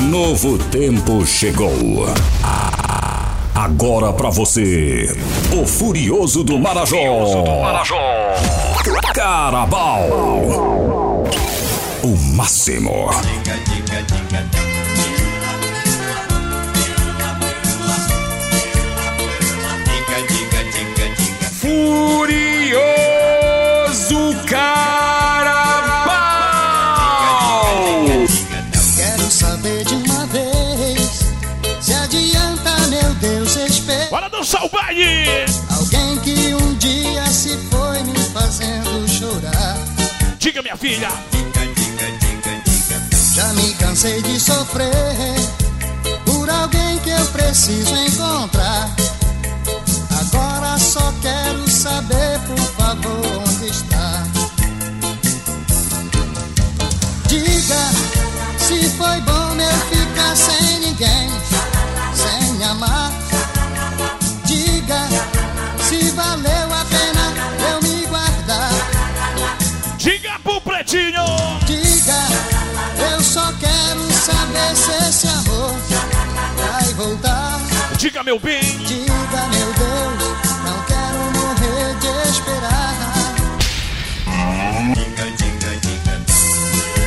novo tempo chegou. Agora pra você, o Furioso do Marajó. Carabal. O máximo. Furioso Carabal. O baile! Alguém que um dia se foi me fazendo chorar. Diga, minha filha! Já me cansei de sofrer por alguém que eu preciso encontrar. Agora só quero saber, por favor, onde está. Diga se foi bom eu ficar sem ninguém, sem amar. Diga se valeu a pena eu me guardar. Diga pro pretinho! Diga, eu só quero saber se esse amor vai voltar. Diga, meu bem! Diga, meu Deus, não quero morrer de esperar.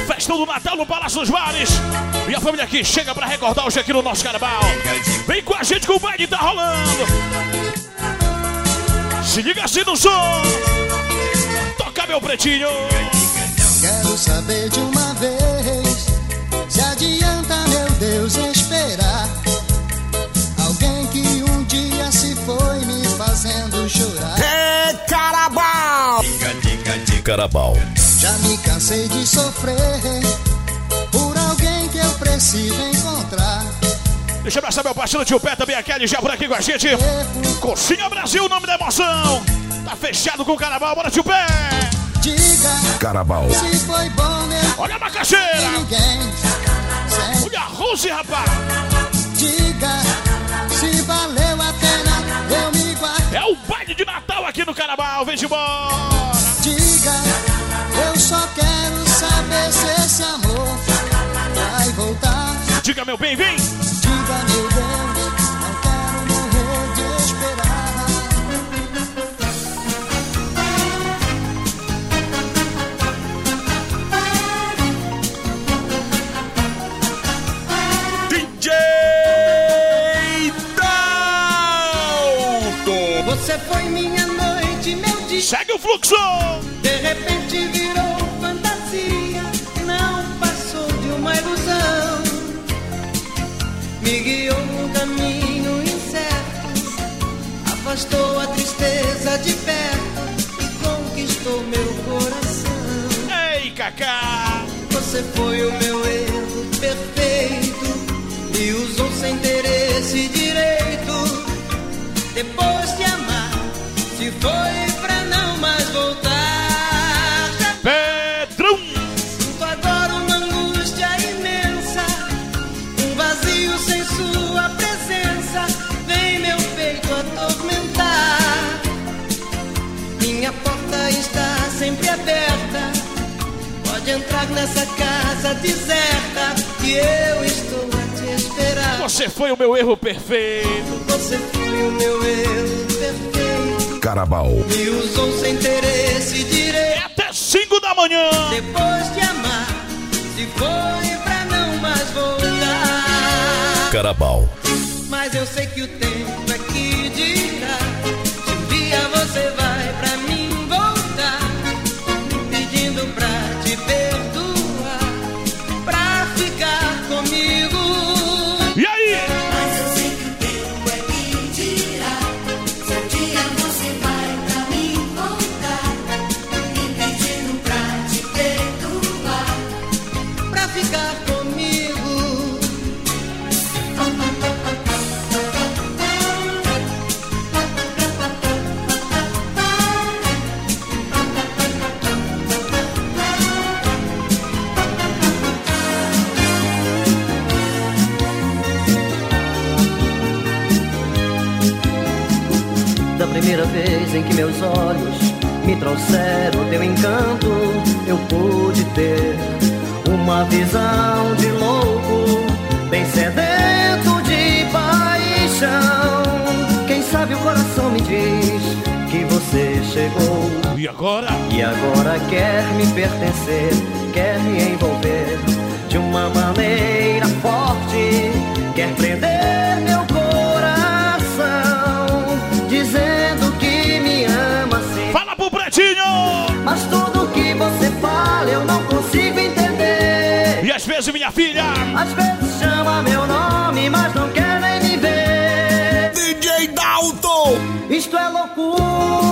Festão do Natal no Palácio dos Bares. E a família aqui chega pra recordar hoje aqui no nosso carnaval. Vem com a gente que o baile tá rolando. Se liga assim no som. Toca, meu pretinho! Quero saber de uma vez se adianta, meu Deus, esperar. Alguém que um dia se foi me fazendo chorar. É Carabal. Carabal. Já me cansei de sofrer por alguém que eu preciso encontrar. Deixa eu abraçar meu parceiro tio Pé também, a Kelly já por aqui com a gente. Coxinha Brasil, o nome da emoção. Tá fechado com o carnaval, bora tio Pé. Diga Carabal. se foi bom meu Olha a macaxeira. Olha a Rose, rapaz. Diga se valeu a pena eu me guardar. É o baile de Natal aqui no carnaval, vem de embora. Diga, eu só quero saber se esse amor vai voltar. Diga, meu bem, vem. Você foi minha noite, meu dia. Segue o fluxo. De repente Me guiou num caminho incerto. Afastou a tristeza de perto. E conquistou meu coração. Ei, Cacá. Você foi o meu erro perfeito. Me usou sem ter esse direito. Depois de amar, se foi casa deserta. Que eu estou a te esperar. Você foi o meu erro perfeito. Você foi o meu erro perfeito. Carabal. Me usou sem ter esse É direito. até 5 da manhã. Depois de amar, se foi pra não mais voltar. Carabal. Mas eu sei que o tempo é que dirá. Se um dia você vai vez em que meus olhos me trouxeram teu encanto, eu pude ter uma visão de louco, bem sedento de paixão. Quem sabe o coração me diz que você chegou. E agora? E agora quer me pertencer, quer me envolver de uma maneira forte, quer prender meu Pretinho! Mas tudo que você fala eu não consigo entender. E às vezes, minha filha, Às vezes chama meu nome, mas não quer nem me ver. DJ Dalton. Isto é loucura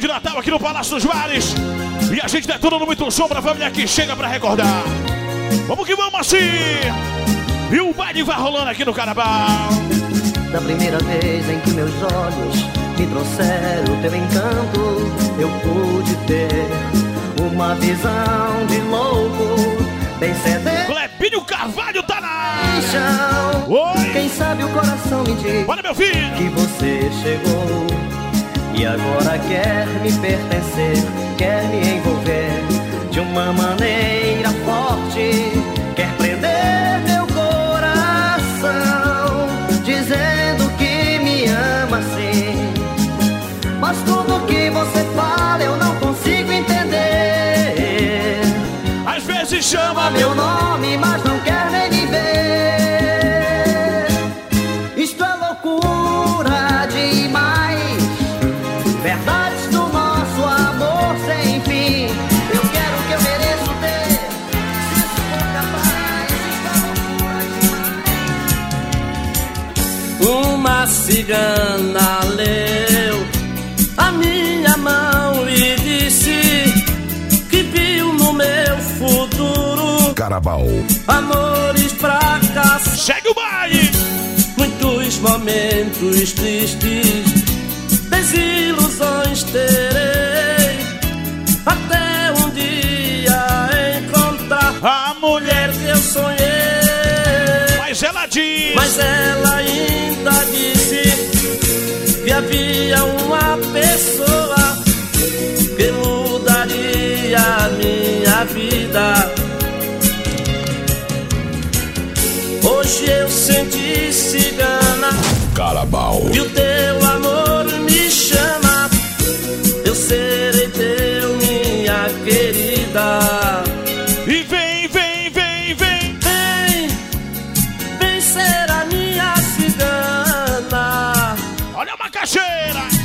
De Natal aqui no Palácio dos Mares. E a gente detonando muito som pra família que chega pra recordar. Vamos que vamos assim! E o baile vai rolando aqui no Carnaval. Da primeira vez em que meus olhos me trouxeram teu encanto, eu pude ter uma visão de louco, bem sedento. Clebinho Carvalho tá na chão. Oi! Quem sabe o coração me diz Olha, meu filho! que você chegou e agora quer me pertencer, quer me envolver de uma maneira forte, quer prender meu coração, dizendo que me ama sim. Mas tudo que você fala eu não consigo entender. Às vezes chama meu nome, mas não quer nem cigana leu a minha mão e disse que viu no meu futuro Carabal. amores fracassados, Segue o baile! muitos momentos tristes, desilusões terei até um dia encontrar A mulher, mulher que eu sonhei. mas ela diz: Mas ela pessoa que mudaria a minha vida. Hoje eu senti cigana Carabal. e o teu amor me chama. Eu serei teu, minha querida. E vem, vem, vem, vem! Vem, vem ser a minha cigana. Olha a macaxeira!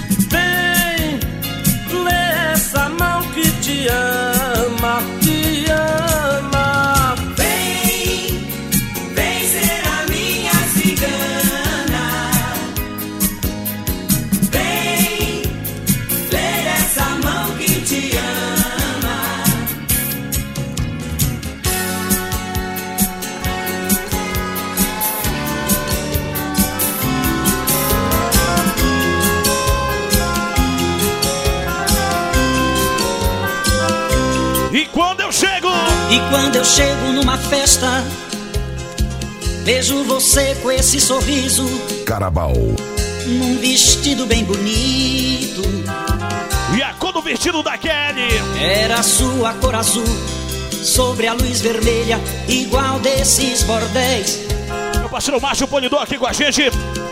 Eu chego numa festa, vejo você com esse sorriso, Carabal. num vestido bem bonito. e a cor do vestido da Kelly. Era a sua cor azul, sobre a luz vermelha, igual desses bordéis. Meu parceiro Márcio Polidor aqui com a gente.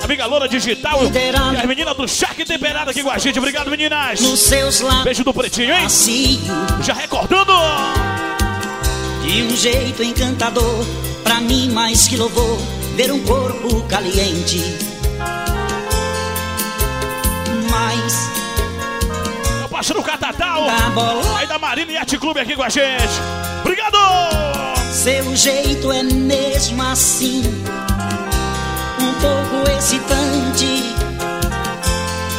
Amiga Loura Digital. E as meninas do Shark Temperado aqui com a gente. Obrigado, meninas. Nos seus lábios Beijo do Pretinho, hein? macio, Já recordando. De um jeito encantador, pra mim mais que louvor, ver um corpo caliente. Mas Meu parceiro Catatal. da bola, Aí da Marina e Arte Clube aqui com a gente. Obrigado. seu jeito é mesmo assim, um pouco excitante.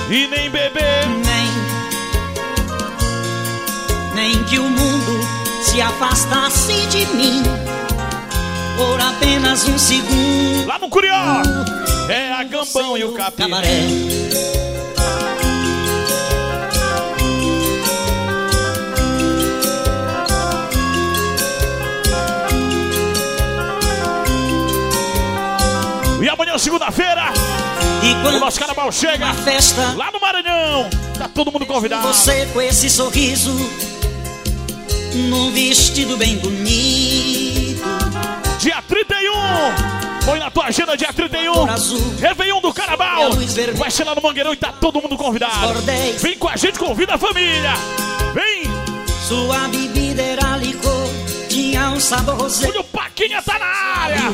E nem beber. Nem, nem que o mundo se afastasse de mim por apenas um segundo. Lá no Curió. É a Gambão e o Capim. Cabaré. E amanhã, segunda-feira, E o nosso carnaval chega festa, lá no Maranhão. Tá todo mundo convidado. você com esse sorriso, num vestido bem bonito. Dia 31. Põe na tua agenda dia 31. Cor azul. Réveillon do vermelha. Vai ser lá no Mangueirão e tá todo mundo convidado. Vem com a gente, convida a família. Vem. Sua bebida era licor, tinha um sabor rosé. Olha o Paquinha tá na área.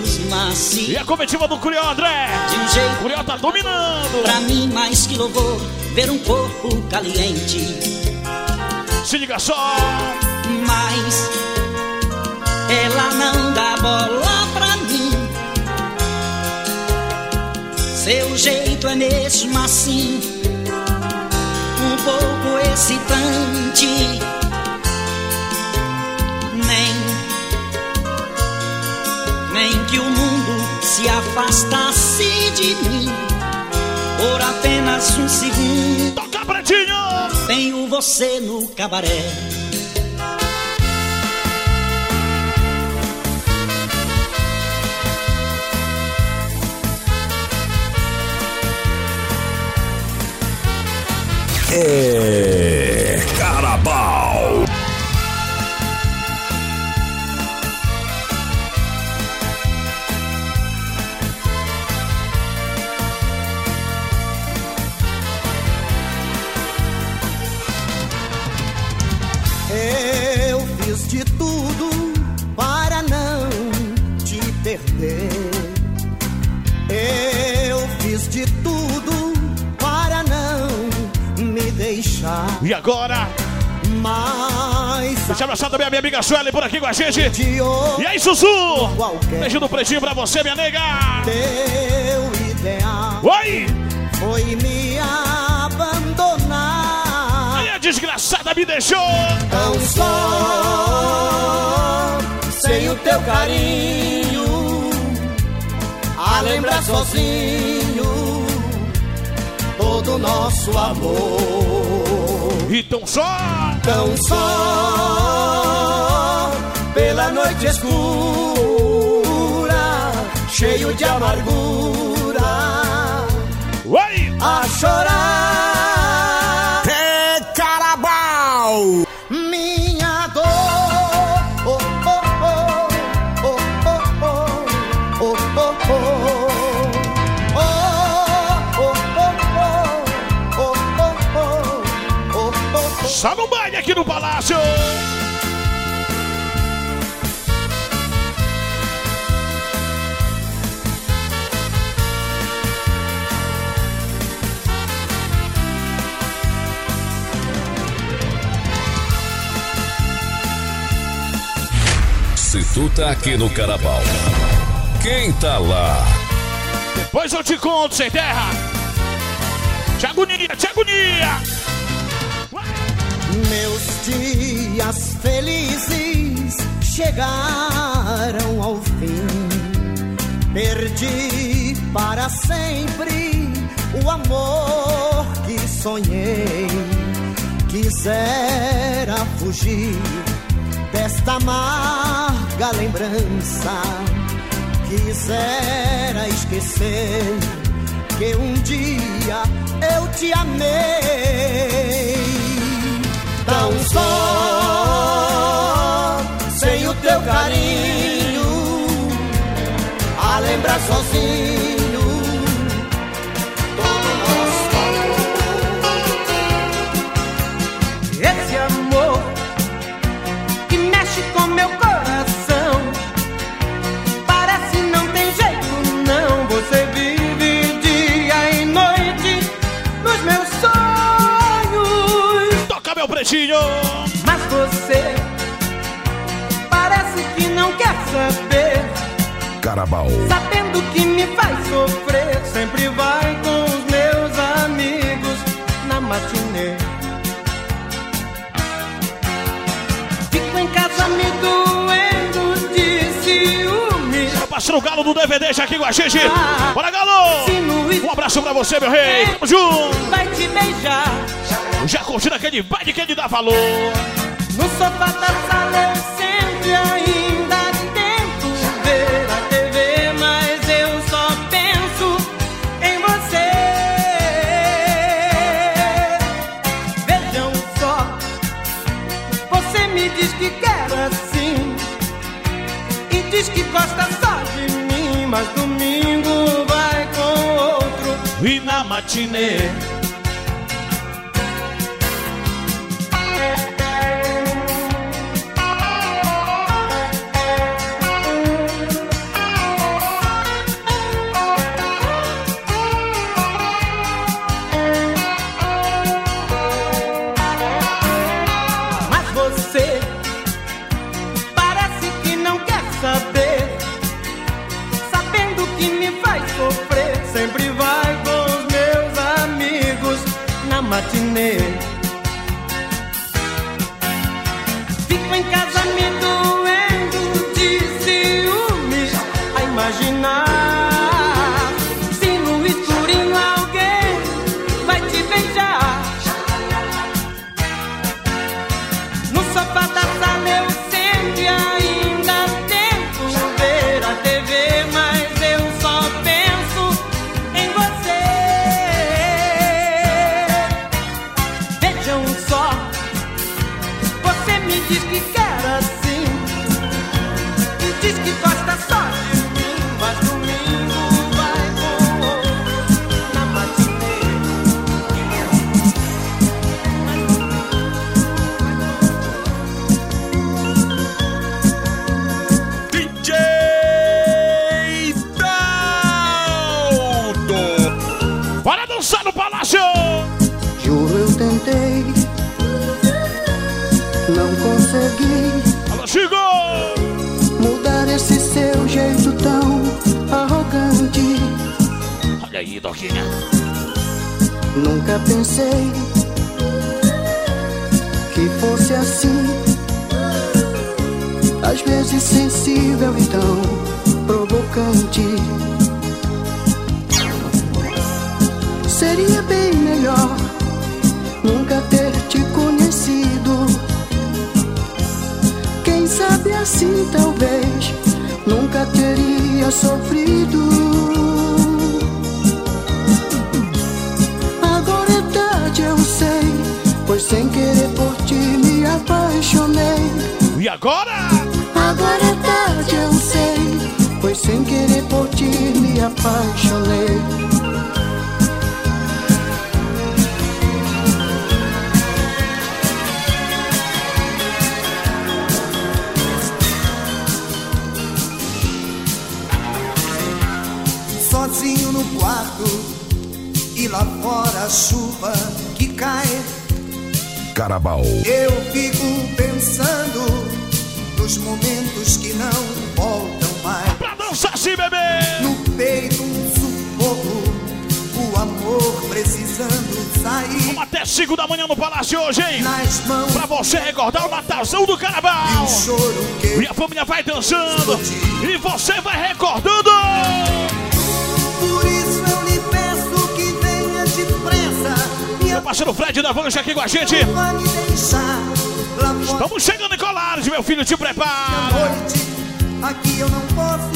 E a comitiva do Curió, André. de um jeito O Curió tá dominando. pra mim mais que louvor, ver um corpo caliente. Se liga só. Mas ela não dá bola pra mim. Seu jeito é mesmo assim, um pouco excitante. Nem, nem que o mundo se afastasse de mim por apenas um segundo. Toca, Pretinho. Tenho você no cabaré. É Carabal. Eu E agora? Mas Deixa eu abraçar também a minha amiga Sueli por aqui com a gente. E aí, qualquer Beijo do Pretinho pra você, minha nega. teu ideal Oi! foi me abandonar. Aí a desgraçada me deixou. Tão só sem o teu carinho, a lembrar sozinho todo o nosso amor. Então só. Tão só pela noite escura, cheio de amargura, Oi! a chorar. Aqui no Palácio. Se tu tá aqui no Carabal, quem tá lá? Depois eu te conto, sem terra. Te agonia, te agonia. Meus dias felizes chegaram ao fim. Perdi para sempre o amor que sonhei. Quisera fugir desta amarga lembrança. Quisera esquecer que um dia eu te amei. Tão só. Sem o teu carinho, a lembrar sozinho pretinho. Mas você parece que não quer saber. Carabal. Sabendo que me faz sofrer. Sempre vai com os meus amigos na matinê. Fico em casa me doendo de ciúme. Meu parceiro Galo do DVD já aqui com a gente. Bora, Galo. Um abraço pra você, meu rei. Tamo junto. vai te beijar. Já curtindo aquele baile que ele dá valor. No sofá da sala eu sempre ainda tento ver a TV, mas eu só penso em você. Vejam só, você me diz que quer assim e diz que gosta só de mim, mas domingo vai com outro e na matinê Eu fico pensando nos momentos que não voltam mais. Pra dançar sim, bebê! No peito um sufoco, o amor precisando sair. Vamos até 5 da manhã no palácio hoje, hein? Nas mãos Pra você recordar o Natalzão do e Carnaval. o choro que E a família vai dançando. E você vai recordando. Parceiro Fred da Vanja aqui com a gente. Estamos chegando em Colares, meu filho, te prepara. Aqui eu não posso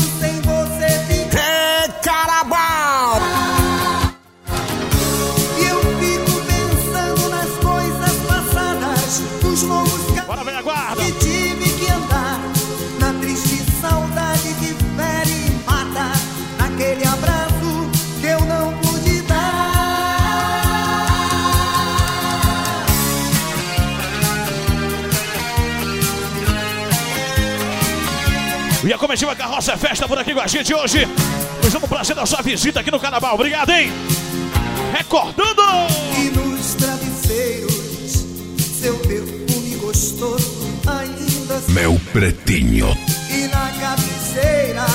Comitiva Carroça é Festa por aqui com a gente hoje. Nós damos o prazer da sua visita aqui no Carnaval. Obrigado, hein? Recordando! E nos travesseiros, seu perfume gostoso ainda Meu pretinho. E na cabeceira,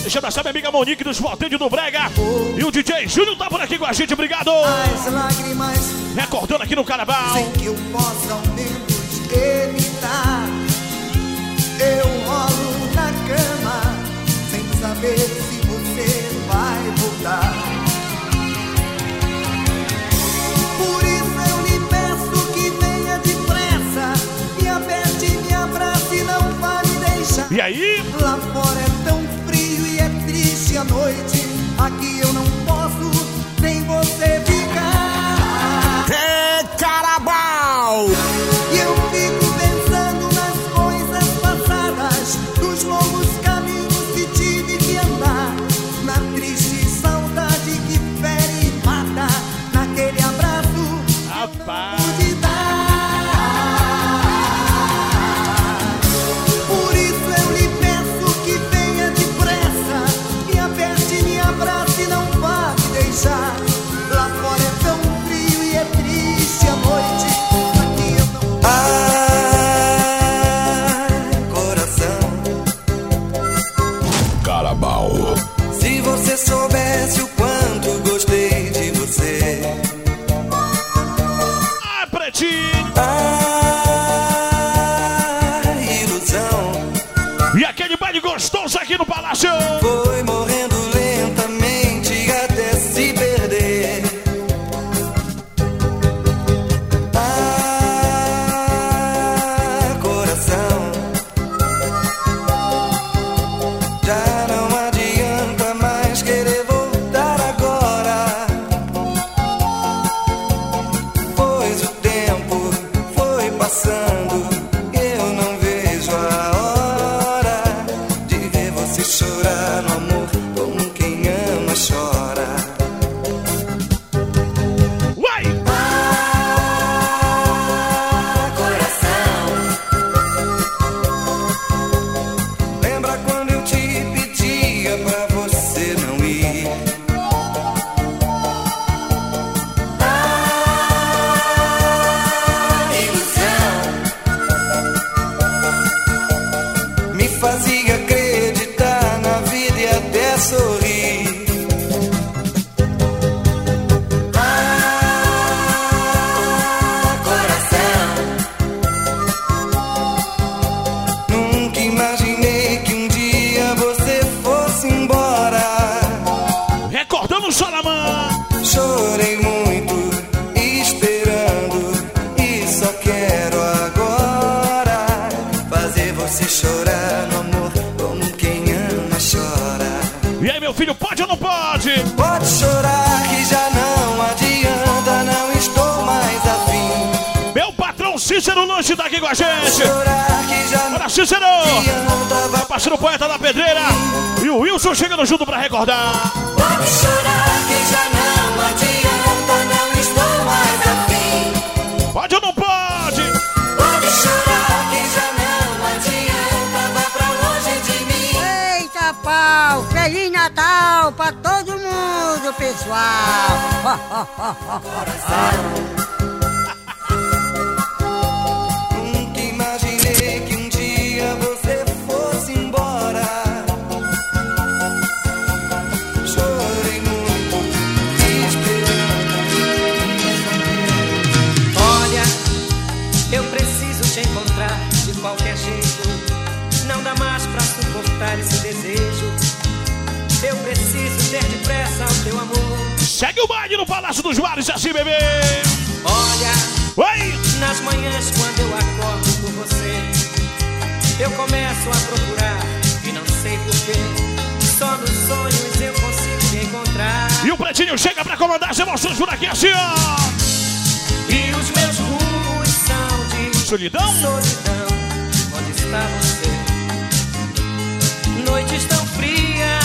Deixa eu abraçar minha amiga Monique dos Potentes do Brega. E o DJ Júnior tá por aqui com a gente. Obrigado! as lágrimas Recordando aqui no Carnaval. sem que eu possa ao menos evitar. Eu rolo saber se você vai voltar. Por isso eu lhe peço que venha depressa, me aperte, me abrace e não vá me deixar. E aí? Lá fora é tão frio e é triste a noite. Aqui eu não posso sem você ficar. É Carabal! Pode pode? Chorar que já não adianta, não estou mais afim. Meu patrão Cícero Lanche tá aqui com a gente. Bora, Cícero! Meu parceiro poeta da pedreira. E o Wilson chegando junto pra recordar. Pode chorar que já não adianta, não estou mais afim. Pode ou não? Pode pessoal! Nunca Segue o baile no Palácio dos Mares, assim, bebê. Olha, Oi! nas manhãs quando eu acordo por você, eu começo a procurar e não sei porquê. Só nos sonhos eu consigo te encontrar. E o Pretinho chega pra comandar as emoções por aqui, assim, ó. E os meus rumos são de Solidão? solidão. Onde está você? Noites tão frias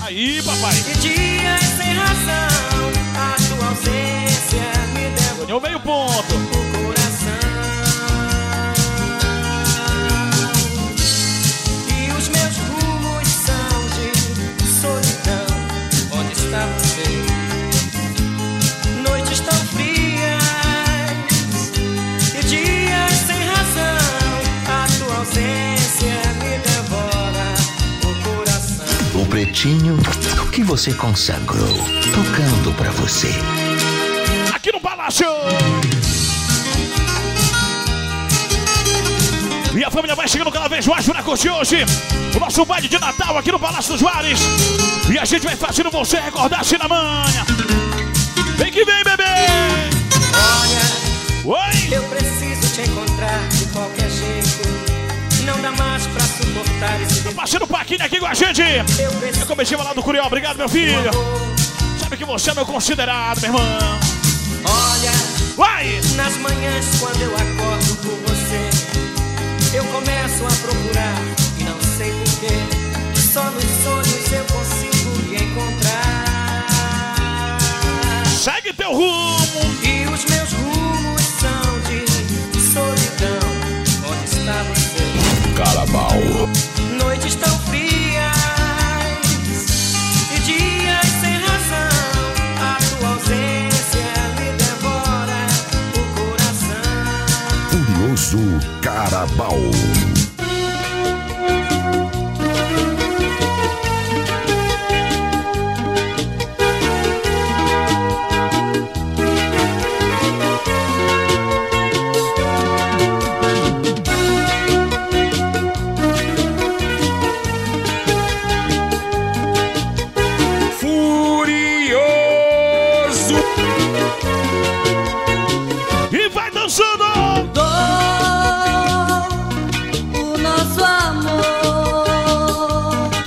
Aí, papai. e dias razão. A tua ausência me deu Ganhou meio ponto. Você consagrou, tocando pra você. Aqui no Palácio. E a família vai chegando cada vez mais para curtir hoje o nosso baile de Natal aqui no Palácio dos Mares. E a gente vai fazendo você recordar-se na manhã. Vem que vem, bebê! Olha, Oi! eu preciso te encontrar de qualquer jeito. Não dá mais Meu parceiro Paquinha aqui com a gente. Eu comecei lá do Curió. Obrigado, meu filho. Sabe que você é meu considerado, meu irmão. Olha, Vai! nas manhãs quando eu acordo por você, eu começo a procurar e não sei porquê. Só nos sonhos eu consigo te encontrar. Segue teu rumo. E os meus rumos são de solidão. Onde está você? Carabal. Noites tão frias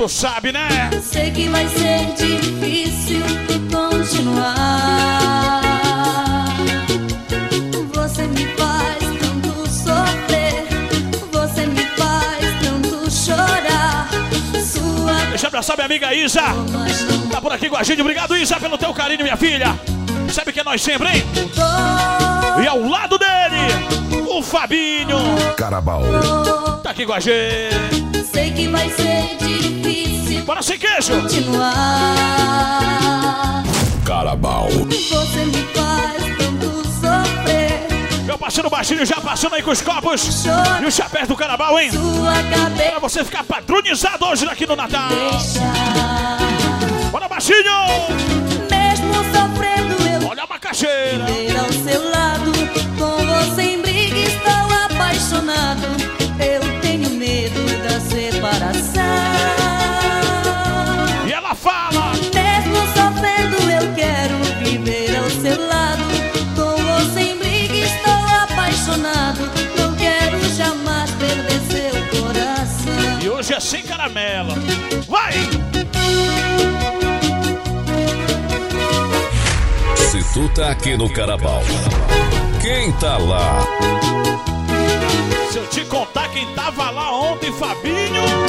Tu sabe, né? Sei que vai ser difícil continuar. Você me faz tanto sofrer. Você me faz tanto chorar. Sua Deixa eu abraçar minha amiga Isa. Tá por aqui com a gente. Obrigado, Isa, pelo teu carinho, minha filha. Sabe que é nós sempre, hein? E ao lado dele, o Fabinho. Carabal. Tá aqui com a gente. Sei que vai ser difícil Bora sem queijo. continuar. Carabal. Você me faz tanto sofrer. Meu parceiro baixinho já passando aí com os copos. E o chapéu do carnaval, hein? Sua Pra você ficar padronizado hoje aqui no Natal. deixar. Bora, baixinho. Mesmo sofrendo, eu Olha a macaxeira. ir ao seu lado. Com você em briga, estou apaixonado. Caramelo. Vai! Se tu tá aqui no Carabal, quem tá lá? Se eu te contar quem tava lá ontem, Fabinho.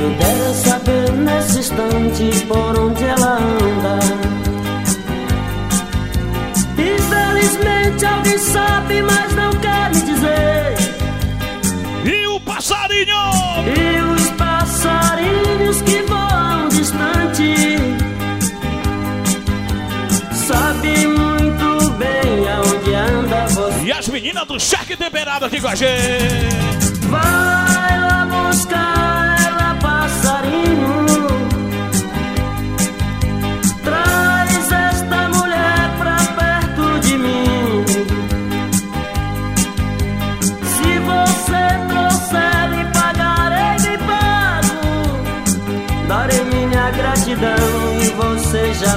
Me dera saber nesse instante por onde ela anda. Infelizmente alguém sabe, mas não quer me dizer. E o passarinho? E os passarinhos que voam distante. Sabe muito bem aonde anda você. E as meninas do Shark Temperado aqui com a gente. Vai lá buscar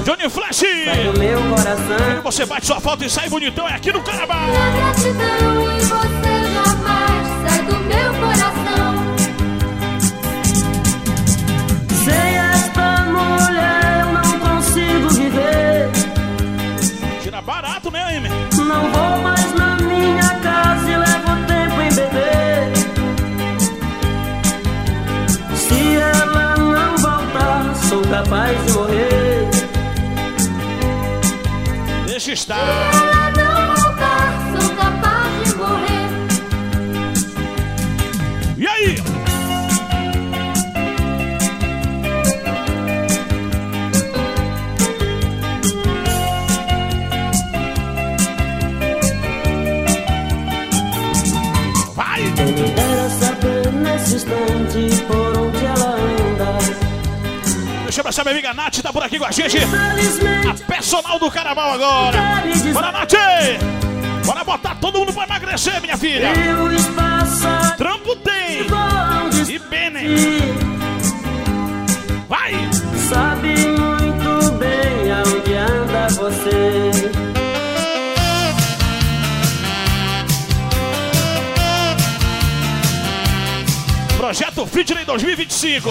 Johnny Flash! sai do meu coração. E você bate sua foto e sai bonitão, é aqui no Carabao. Gratidão e você jamais sai do meu coração. Sem esta mulher eu não consigo viver. Tira barato, né, Amy? Não vou mais na minha casa e levo tempo em beber. Se ela não voltar, sou capaz de morrer. Estar. Ela não sou capaz de morrer. E aí? Vai! Quem me dera saber nesse instante Minha amiga Nath, tá por aqui com a gente. A personal do Carnaval agora. Bora, Nath! Bora botar todo mundo pra emagrecer, minha filha. Trampo tem. E distante. Vai! Sabe muito bem aonde anda você. Projeto Fitness 2025.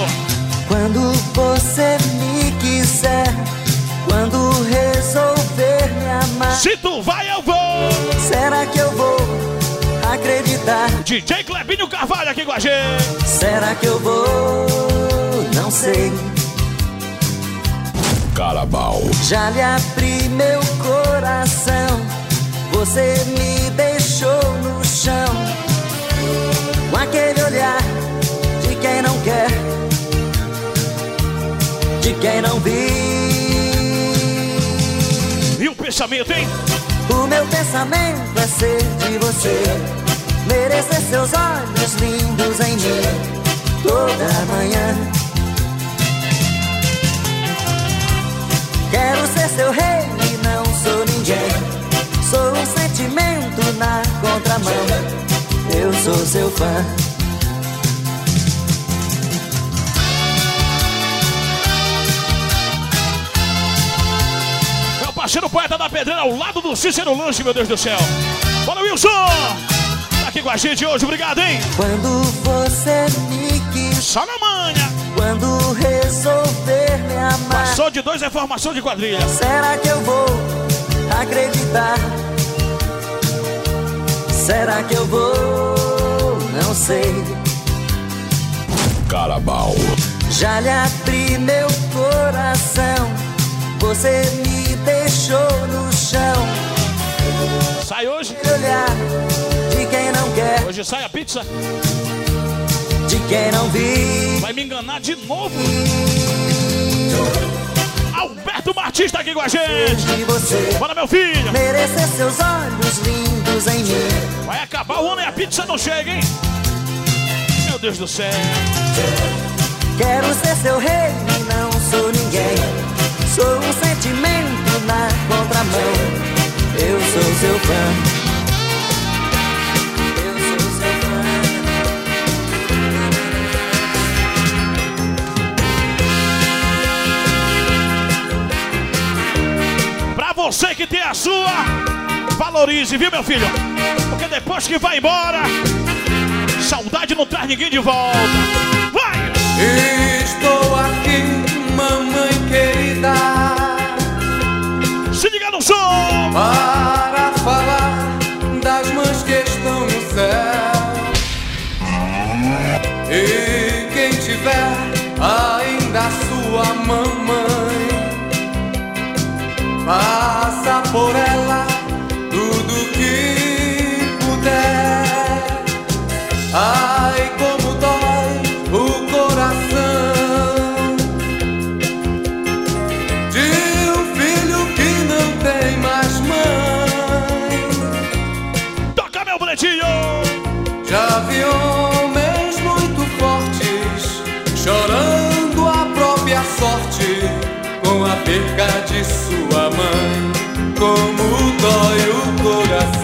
Quando você me quiser, quando resolver me amar, Se tu vai, eu vou. será que eu vou acreditar? DJ Clebinho Carvalho aqui com a gente. Será que eu vou? Não sei. Carabal. Já lhe abri meu coração, você me deixou no chão. Com aquele olhar de quem não quer, de quem não viu. E o pensamento, hein? O meu pensamento é ser de você, merecer seus olhos lindos em mim toda manhã. Quero ser seu rei e não sou ninguém. Sou um sentimento na contramão. Eu sou seu fã. Parceiro poeta da pedreira ao lado do Cícero Lanche, meu Deus do céu. Bora, Wilson! Tá aqui com a gente hoje, obrigado, hein? Quando você me quis, Só na manha. quando resolver me amar, Passou de dois é formação de quadrilha. será que eu vou acreditar? Será que eu vou? Não sei. Carabal. Já lhe abri meu coração, você me deixou no chão. Sai hoje. De quem não quer, Hoje sai a pizza. de quem não viu. Vai me enganar de novo. Alberto Martins tá aqui com a gente. Bora, meu filho. merecer seus olhos lindos em mim. Vai acabar o ano e a pizza não chega, hein? Meu Deus do céu. Quero ser seu rei e não sou ninguém. Sou um sentimento na contramão. Eu sou seu fã. você que tem a sua, valorize, viu, meu filho? Porque depois que vai embora, saudade não traz ninguém de volta. Vai! Estou aqui querida, Se liga no som! para falar das mães que estão no céu. E quem tiver ainda a sua mamãe, passa por ela com a perca de sua mãe. Como dói o coração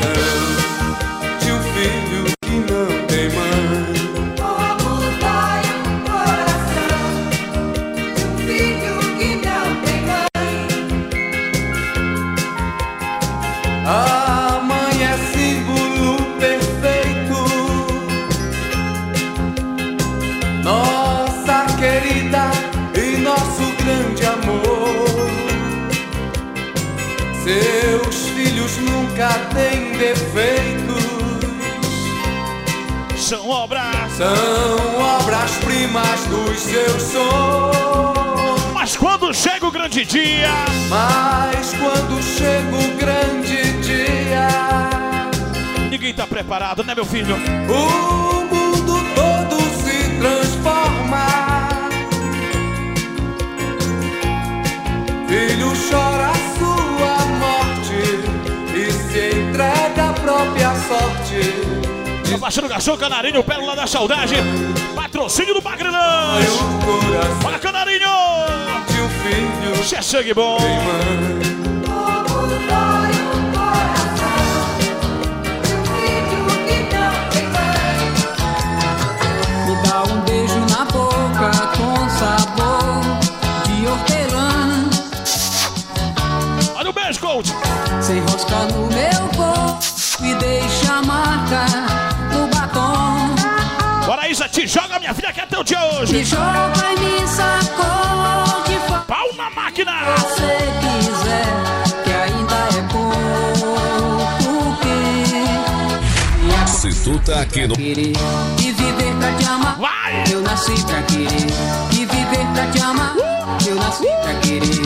têm defeitos, São obras, são obras-primas dos seus sonhos. mas quando chega o grande dia, Mas quando chega o grande dia. ninguém tá preparado, né, meu filho? O mundo todo se transforma. Filho chora a sua morte e se entrega própria sorte. Tá baixando o cachorro, canarinho, pérola da saudade. Patrocínio do coração Olha, canarinho! de um filho Isso é sangue bom. tem mãe. Como dói o coração de filho que não tem mãe. Me dá beijo na boca com sabor de hortelã. Olha o beijo, coach. Sem rosca no meu e deixa a marca no batom. Bora, Isa, te joga, minha filha, que é teu dia Me hoje. joga e me sacou de fa- Pau na máquina. você quiser, que ainda é pouco que Se tu tá aqui no querer e viver pra te amar. Vai! Eu nasci pra querer e viver pra te amar. Eu nasci pra querer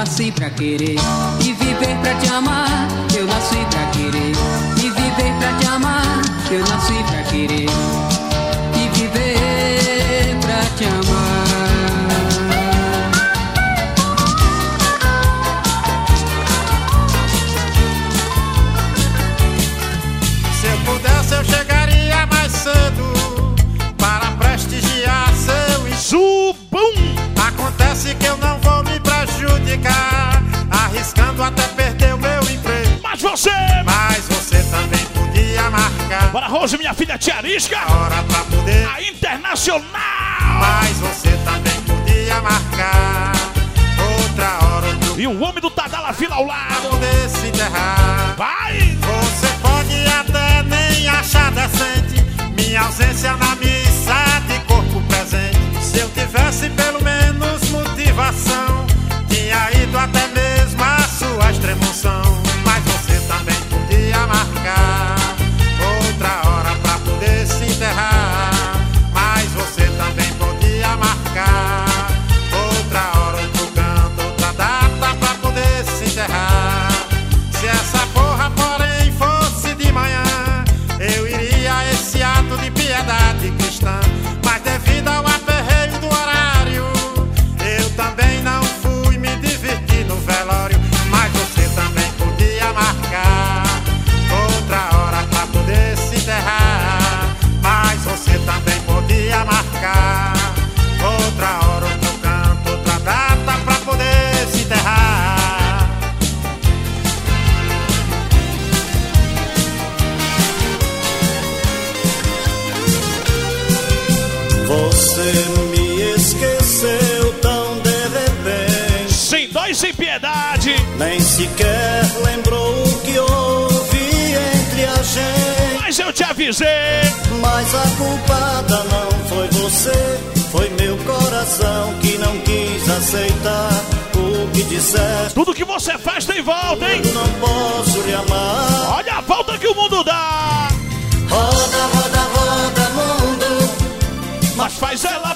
nasci pra querer e viver pra te amar. Eu nasci pra querer e viver pra te amar. Eu nasci pra querer e viver pra te amar. Se eu pudesse, eu chegaria mais cedo para prestigiar seu. Subum! Acontece que eu não prejudicar, arriscando até perder o meu emprego. Mas você! Mas você também podia marcar Bora, Rose, minha filha, te arisca! hora pra poder. A Internacional! Mas você também podia marcar outra hora, outro E o homem do Tadala fila ao lado! poder se enterrar. Vai! Você pode até nem achar decente minha ausência na missa de corpo presente. Se eu tivesse pelo menos motivação, sua Sem e piedade. Nem sequer lembrou o que houve entre a gente. Mas eu te avisei. Mas a culpada não foi você, foi meu coração que não quis aceitar o que disseste. Tudo que você faz tem volta, hein? Eu não posso lhe amar. Olha a volta que o mundo dá. Roda, roda, roda, mundo, Mas faz ela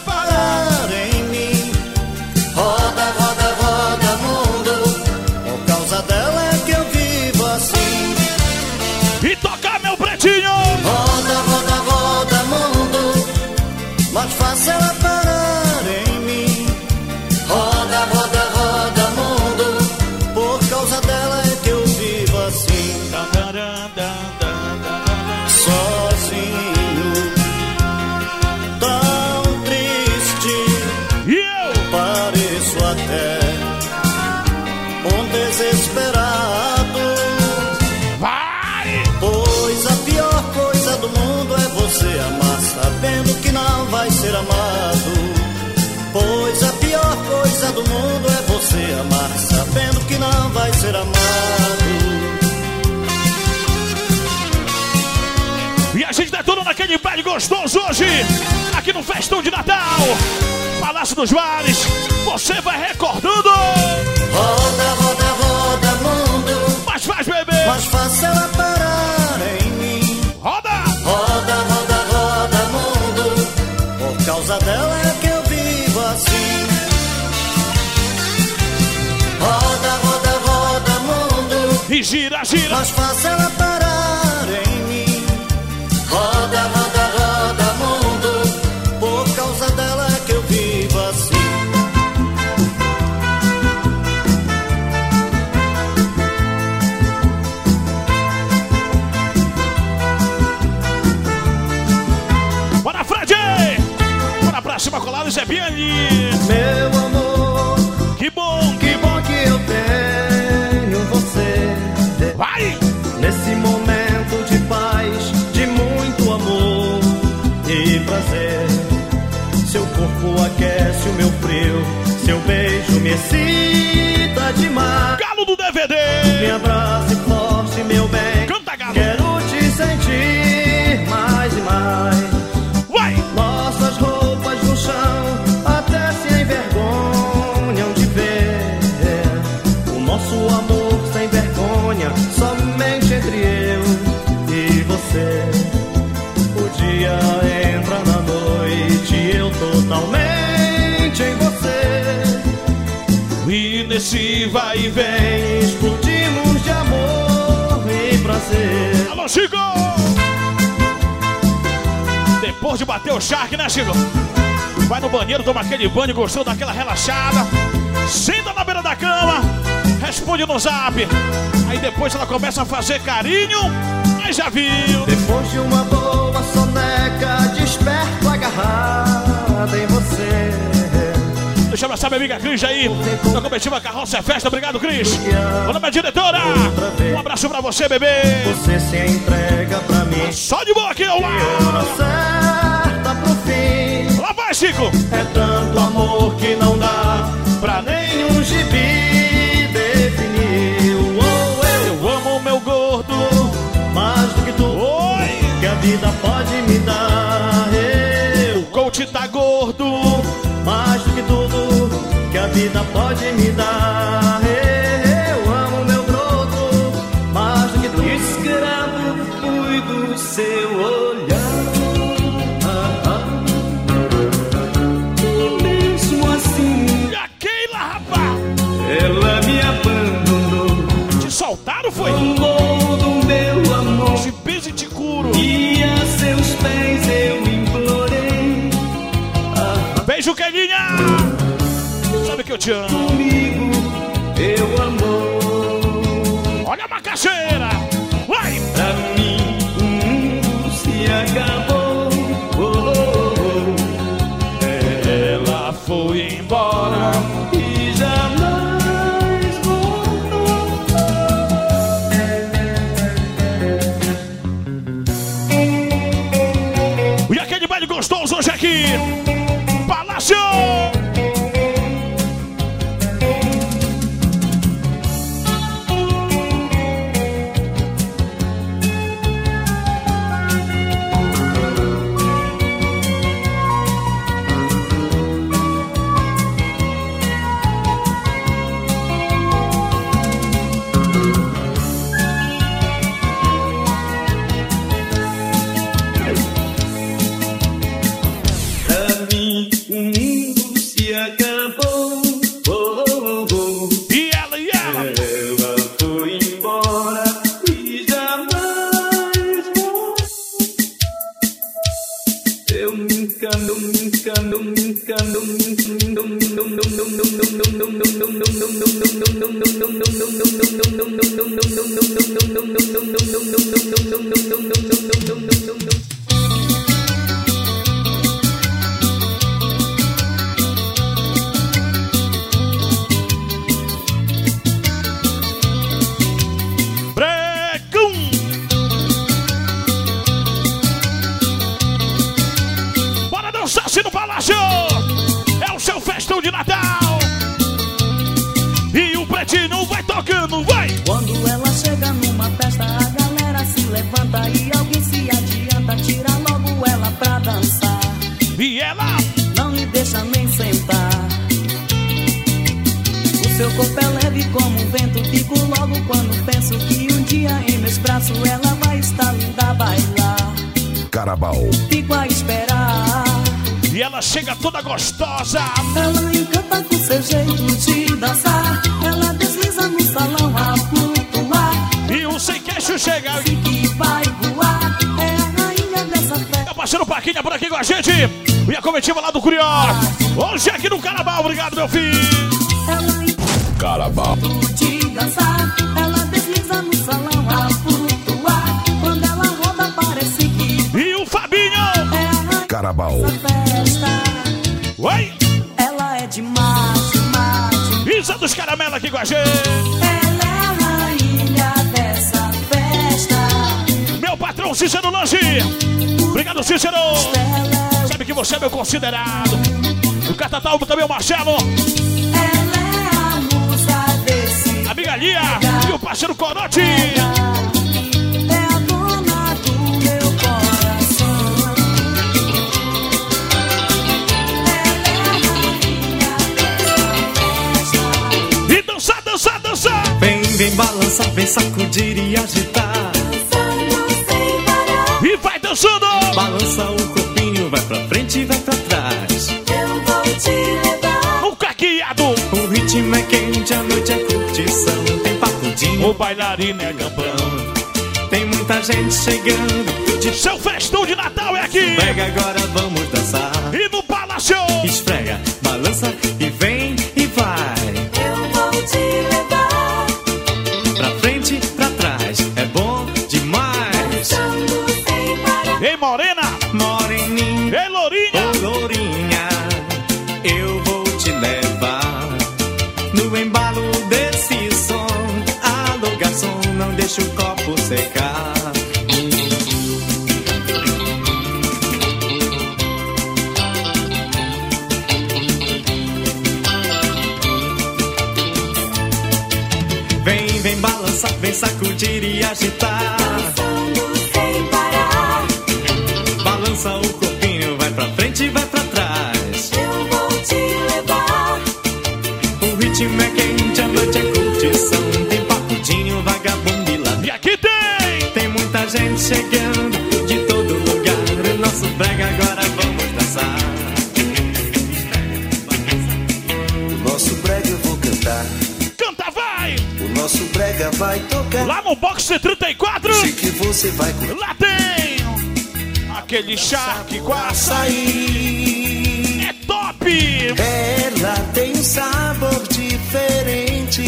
gostoso hoje, aqui no Festão de Natal. Palácio dos Vales, você vai recordando. Roda, roda, roda, mundo, Mas faz, bebê. mas faça ela parar em mim. Roda! Roda, roda, roda, mundo, por causa dela é que eu vivo assim. Roda, roda, roda, mundo. E gira, gira. Mas faça ela parar em mim. Roda, roda, Biani. Meu amor, Que bom! que bom que eu tenho você. Vai! Nesse momento de paz, de muito amor e prazer. Seu corpo aquece o meu frio, seu beijo me excita vai e vem. Explodimos de amor e prazer. Alô, Chico! Depois de bater o Shark, né, Chico? Vai no banheiro, toma aquele banho, gostou daquela relaxada. Senta na beira da cama, responde no zap. Aí depois ela começa a fazer carinho, aí já viu. Depois de uma boa soneca, desperto agarrada em você. Abraçar minha amiga Cris aí, da comitiva Carroça é Festa. Obrigado, Cris. O nome é diretora. Um abraço pra você, bebê. Você se entrega pra mim. Só de boa aqui lado. certa pro fim. Lá vai, Chico. É tanto amor que não dá pra nenhum gibi definir. Oh, eu Eu amo o meu gordo. mais do que tudo Oi. que a vida pode me dar. Vida pode me dar. Sabe fico logo quando penso que um dia em meus braços ela vai estar linda a bailar. Carabal. Fico a esperar. E ela chega toda gostosa. Ela encanta com seu jeito de dançar. Ela desliza no salão a flutuar. E o sem queixo chega. Que vai voar. É a rainha dessa festa. Meu parceiro Paquinha por aqui com a gente. E a comitiva lá do Curió. Hoje aqui no Carabal. Obrigado, meu filho. Carabal. Ela desliza E Fabinho. Carabal. Oi. Ela é demais, demais. Isa dos Caramelo aqui com a gente. Ela é a rainha dessa festa. Meu patrão Cícero Lange. Obrigado, Cícero. Sabe que você é meu considerado. O Catatalbo também, o Marcelo. Ela é desse. A Migalhinha e o parceiro Corote. É a dona do meu coração. E dançar, dançar, dançar. Vem, vem balançar, vem sacudir e agitar. E vai dançando. Balança o O bailarino é gambão. tem muita gente chegando. De Seu festão de Natal é aqui. pega agora, vamos dançar. E no Palácio. Esfrega, balança agitar. Box 34. Sei que você vai curtir. Lá tem. Aquele charque com açaí. É top. Ela tem um sabor diferente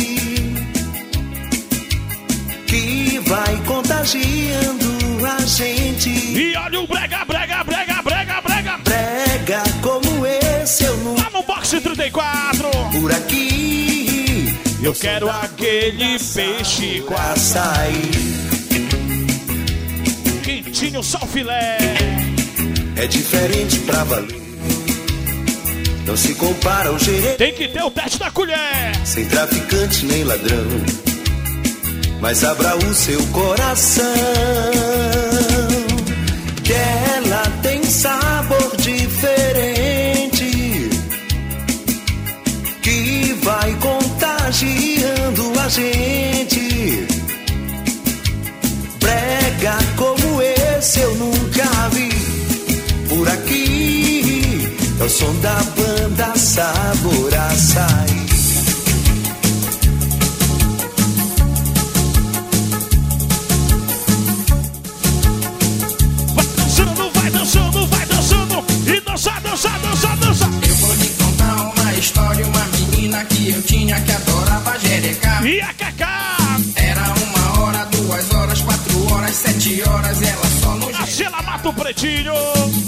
que vai contagiando a gente. E olha o brega, brega, brega, brega, brega. Brega como esse eu não Lá no box 34. por aqui. Eu quero aquele peixe com Açaí quentinho, só o filé. é diferente pra valer. Não se compara ao gerente. Tem que ter o teste da colher. sem traficante nem ladrão. Mas abra o seu coração, que ela tem sabor gente. Brega como esse eu nunca vi por aqui. É o som da banda Sabor Açaí. Vai dançando, vai dançando, vai dançando. E dançar, dançar, dançar, dançar. Eu vou lhe contar uma história, uma menina que eu tinha que jerecar e a Cacá. Era uma hora, duas horas, quatro horas, sete horas, ela só no. A Sheila mata o pretinho.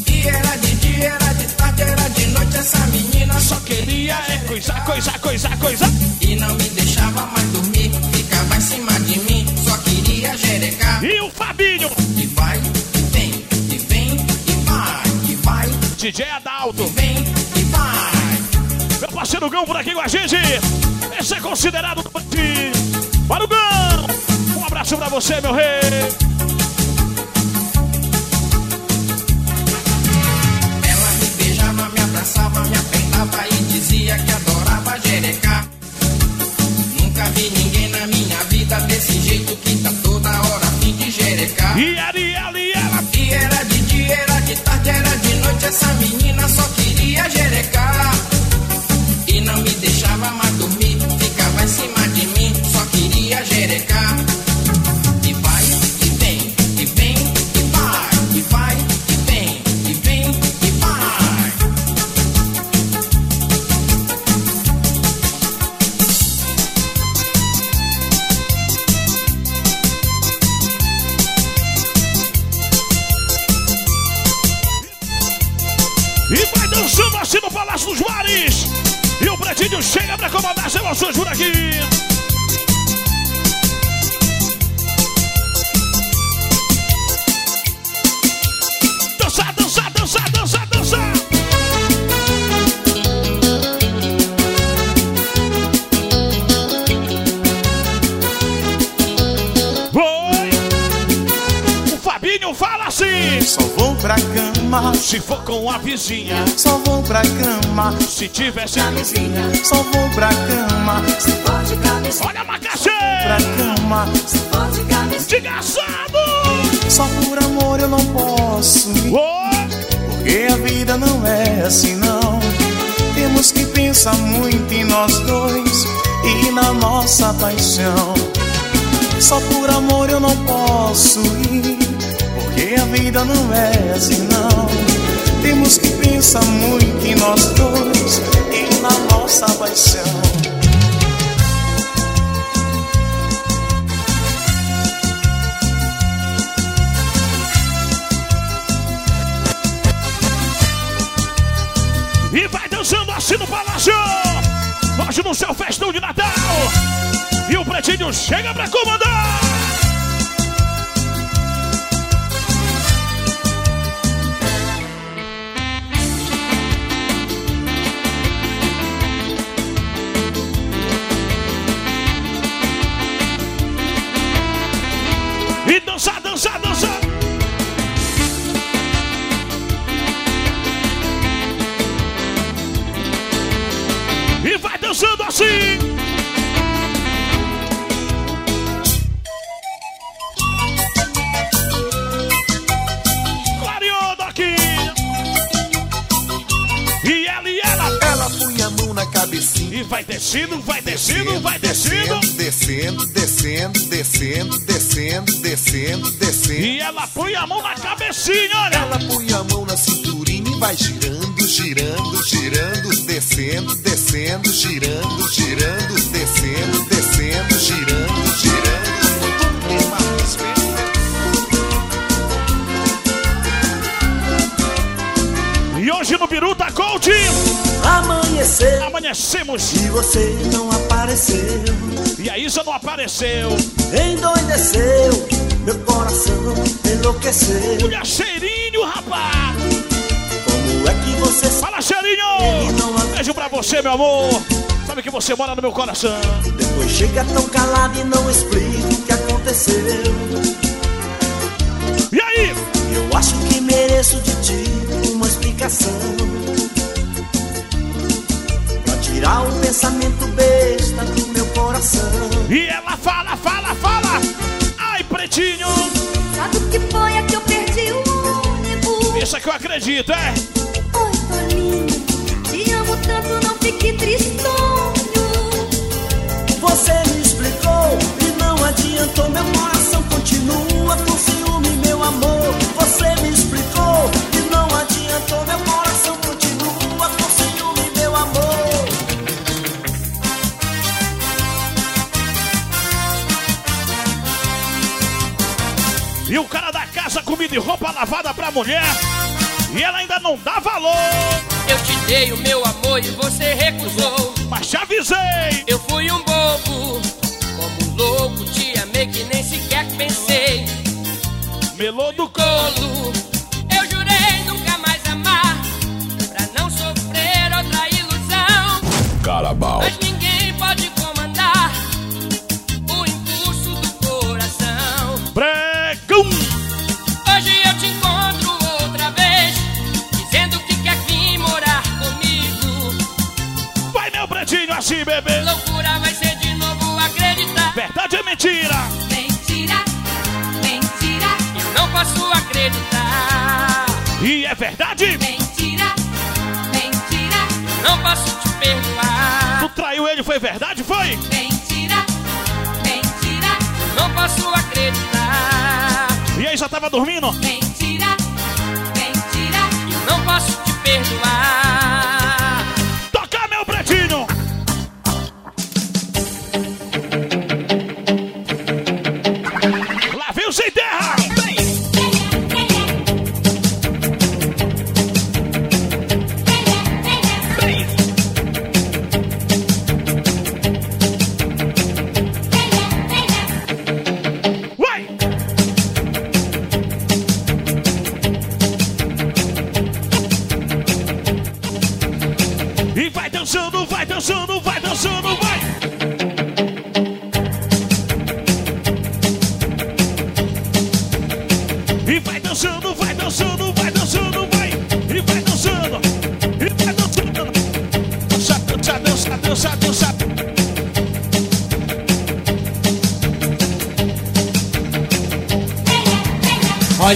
E era de dia, era de tarde, era de noite, essa menina só queria é coisa, coisa, coisa, coisa. E não me deixava mais dormir, ficava em cima de mim, só queria jerecar. E o Fabinho. E vai, e vem, e vem, e vai, e vai. DJ Adalto. E vem, e vai. Meu parceiro Gão por aqui com a gente. Esse é considerado do Pretinho. Para o Gão. Um abraço pra você, meu rei. Ela me beijava, me abraçava, me apertava e dizia que adorava jerecar. Nunca vi ninguém na minha vida desse jeito que tá toda hora fim de jerecar. E Ariel e ela. E era de dia, era de tarde, era de noite, essa menina só queria E vai, e vem, e vem, e vai, e vai, e vem, e vem, e vai. E vai dançando assim no Palácio dos Mares. E o Pretinho chega pra comandar as emoções por aqui. Só vou pra cama, Se for com a vizinha, só vou pra cama, se tivesse camisinha. Só vou pra cama, se for de camisinha. Olha a macaxê! Pra cama, se for de camisinha. Desgraçado! Só por amor eu não posso ir. Porque a vida não é assim não. Temos que pensar muito em nós dois e na nossa paixão. Só por amor eu não posso ir. A vida não é assim não. Temos que pensar muito em nós dois e na nossa paixão. E vai dançando assim no palácio! Hoje no seu festão de Natal! E o Pretinho chega pra comandar! E vai descendo, vai descendo, vai descendo! Descendo, descendo, descendo, descendo, descendo, descendo. E ela põe a mão na cabecinha, olha! Ela põe a mão na cinturinha e vai girando, girando, girando, descendo, descendo, girando, girando, descendo, descendo, girando, girando. E hoje no Biruta Coach Amanheceu amanhecemos e você não apareceu. E a Isa não apareceu. Endoideceu, meu coração enlouqueceu. Olha cheirinho, rapaz! Como é que você Fala, cheirinho! Beijo pra você, meu amor! Sabe que você mora no meu coração. depois chega tão calado e não explica o que aconteceu? E aí? Eu acho que mereço de ti uma explicação. Tirar o pensamento besta do meu coração. E ela fala, fala, fala! Ai, pretinho! Sabe o que foi? É que eu perdi o ônibus. Isso é que eu acredito, é? Oi, Toninho. Te amo tanto, não fique tristonho. Você me explicou e não adiantou. Meu coração continua com ciúme, meu amor. Você me explicou e não adiantou. Meu coração E o cara da casa casa, comida e roupa lavada pra mulher. E ela ainda não dá valor. Eu te dei o meu amor e você recusou. Mas te avisei. Eu fui um bobo. Como um louco, te amei que nem sequer pensei. Melô do colo. Assim, bebê. Loucura vai ser de novo acreditar. Verdade é mentira. Mentira, mentira. Eu não posso acreditar. E é verdade. Mentira, mentira. Não posso te perdoar. Tu traiu ele, foi verdade? Foi? Mentira, mentira. Não posso acreditar. E aí, já tava dormindo? Mentira.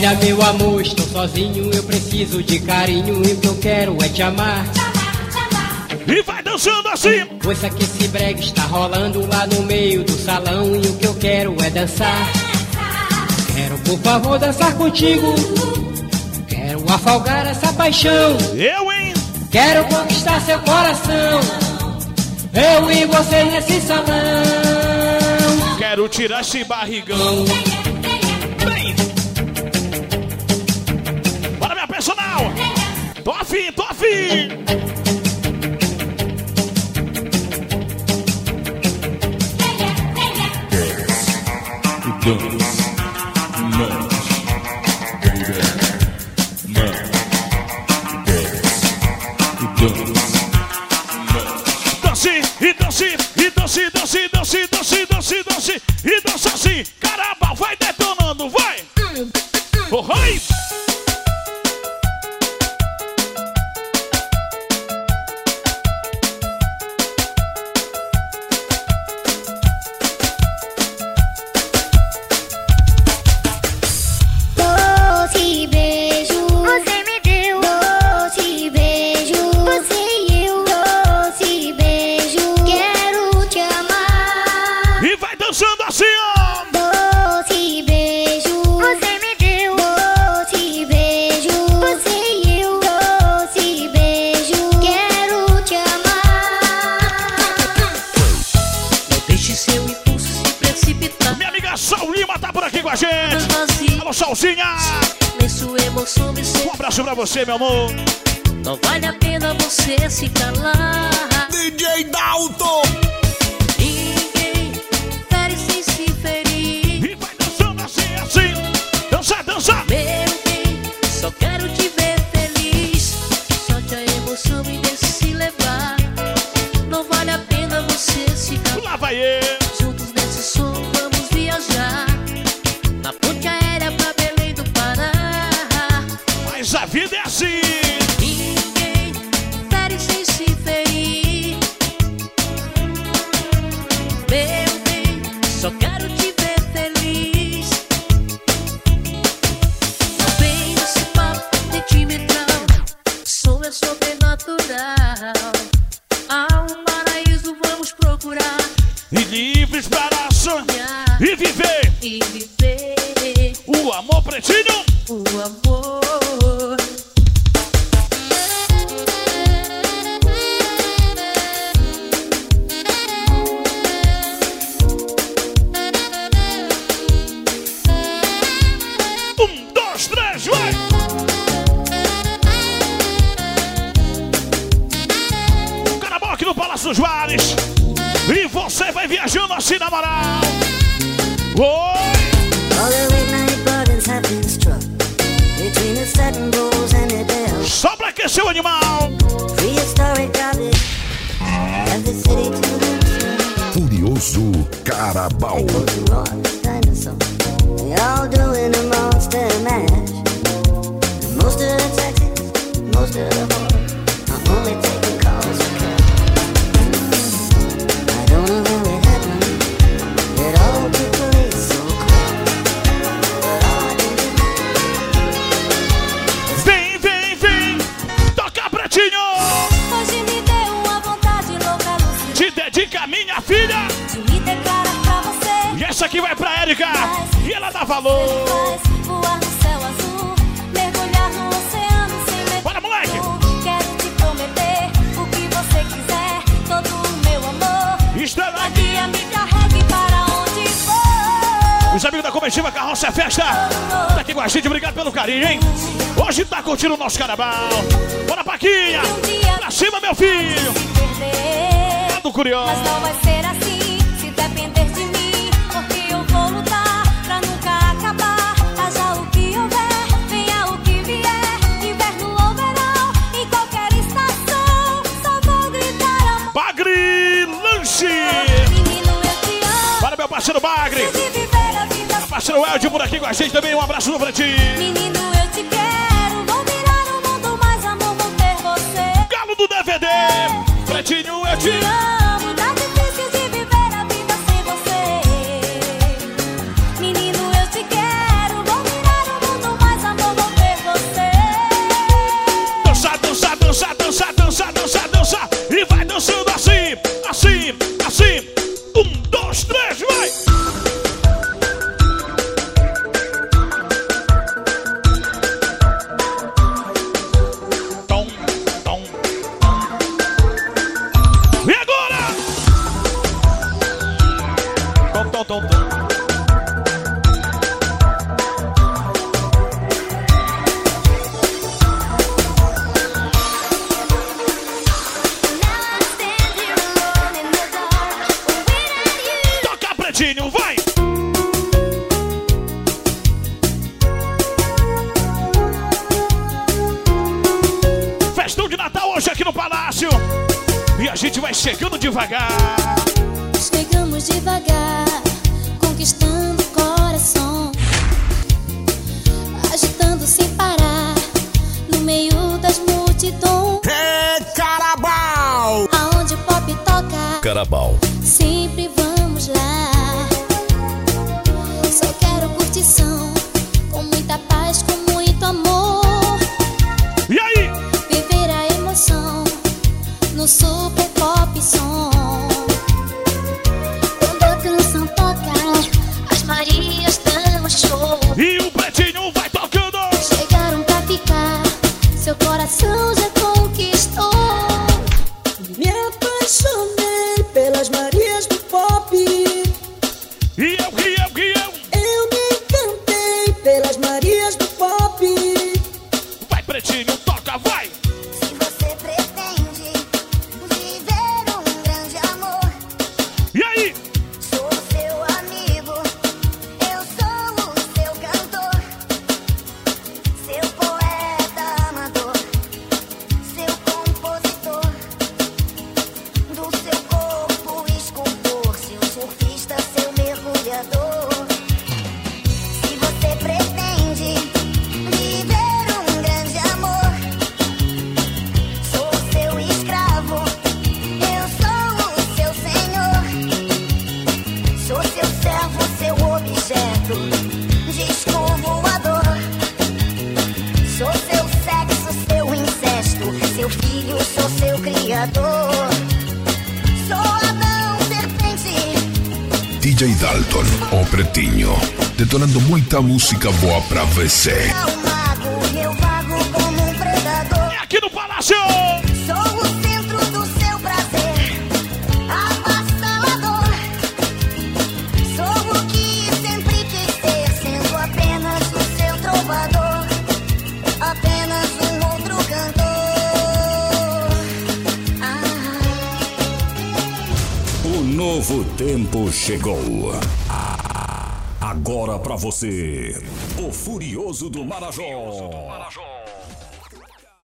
Olha meu amor, estou sozinho, eu preciso de carinho e o que eu quero é te amar. E vai dançando assim! Pois que esse brega está rolando lá no meio do salão e o que eu quero é dançar. Quero por favor dançar contigo. Quero afogar essa paixão. Eu, hein? Quero conquistar seu coração. Eu e você nesse salão. Quero tirar esse barrigão. Afim, Mas a vida é assim! Curtindo o nosso carnaval. Bora, Paquinha! Pra cima, meu filho! Lá tá do Curió. Mas não vai ser assim, se depender de mim. Porque eu vou lutar pra nunca acabar. Tá Haja o que houver, venha o que vier. Em qualquer estação. Só vou gritar Lanche! Para meu parceiro Bagre! parceiro Eldio por aqui com a gente também. Um abraço no Frantinho. Menino, eu te quero. Santinho, eu é te amo. so música boa pra você. É mago, eu vago como um predador. É aqui no Palácio! Sou o centro do seu prazer. Sou o que sempre quis sendo apenas o seu trovador. Apenas um outro cantor. Ah. O novo tempo chegou. Agora pra você, o Furioso do Marajó.